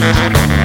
Música